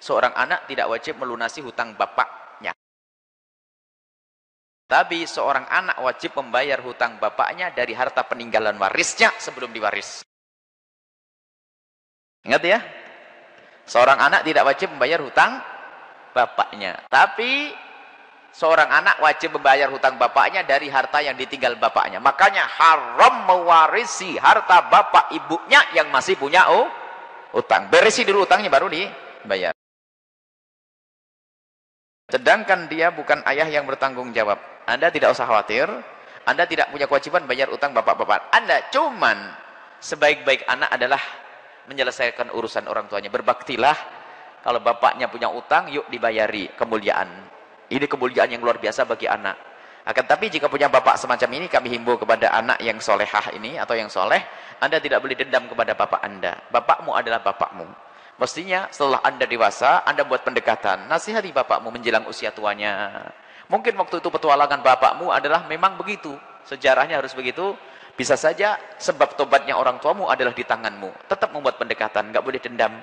seorang anak tidak wajib melunasi hutang bapaknya. Tapi seorang anak wajib membayar hutang bapaknya dari harta peninggalan warisnya sebelum diwaris. Ingat ya? Seorang anak tidak wajib membayar hutang bapaknya. Tapi seorang anak wajib membayar hutang bapaknya dari harta yang ditinggal bapaknya. Makanya haram mewarisi harta bapak ibunya yang masih punya oh, utang. Berisi dulu utangnya baru dibayar. Sedangkan dia bukan ayah yang bertanggung jawab. Anda tidak usah khawatir. Anda tidak punya kewajiban bayar utang bapak-bapak. Anda cuman sebaik-baik anak adalah menyelesaikan urusan orang tuanya. Berbaktilah. Kalau bapaknya punya utang, yuk dibayari kemuliaan. Ini kemuliaan yang luar biasa bagi anak. Akan tapi jika punya bapak semacam ini, kami himbau kepada anak yang solehah ini, atau yang soleh, anda tidak boleh dendam kepada bapak anda. Bapakmu adalah bapakmu. Mestinya setelah anda dewasa, anda buat pendekatan. Nasihati bapakmu menjelang usia tuanya. Mungkin waktu itu petualangan bapakmu adalah memang begitu. Sejarahnya harus begitu. Bisa saja sebab tobatnya orang tuamu adalah di tanganmu. Tetap membuat pendekatan, nggak boleh dendam.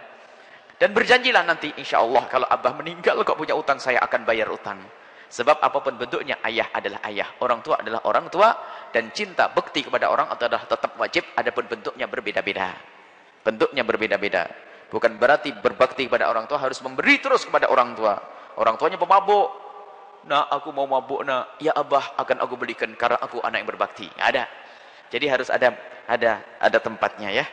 Dan berjanjilah nanti insya Allah kalau abah meninggal kok punya utang saya akan bayar utang. Sebab apa pun bentuknya ayah adalah ayah, orang tua adalah orang tua dan cinta bekti kepada orang adalah tetap wajib adapun bentuknya berbeda-beda. Bentuknya berbeda-beda. Bukan berarti berbakti kepada orang tua harus memberi terus kepada orang tua. Orang tuanya pemabuk. Nah, aku mau mabuk nak. Ya abah akan aku belikan karena aku anak yang berbakti. Ada. Jadi harus ada ada ada tempatnya ya.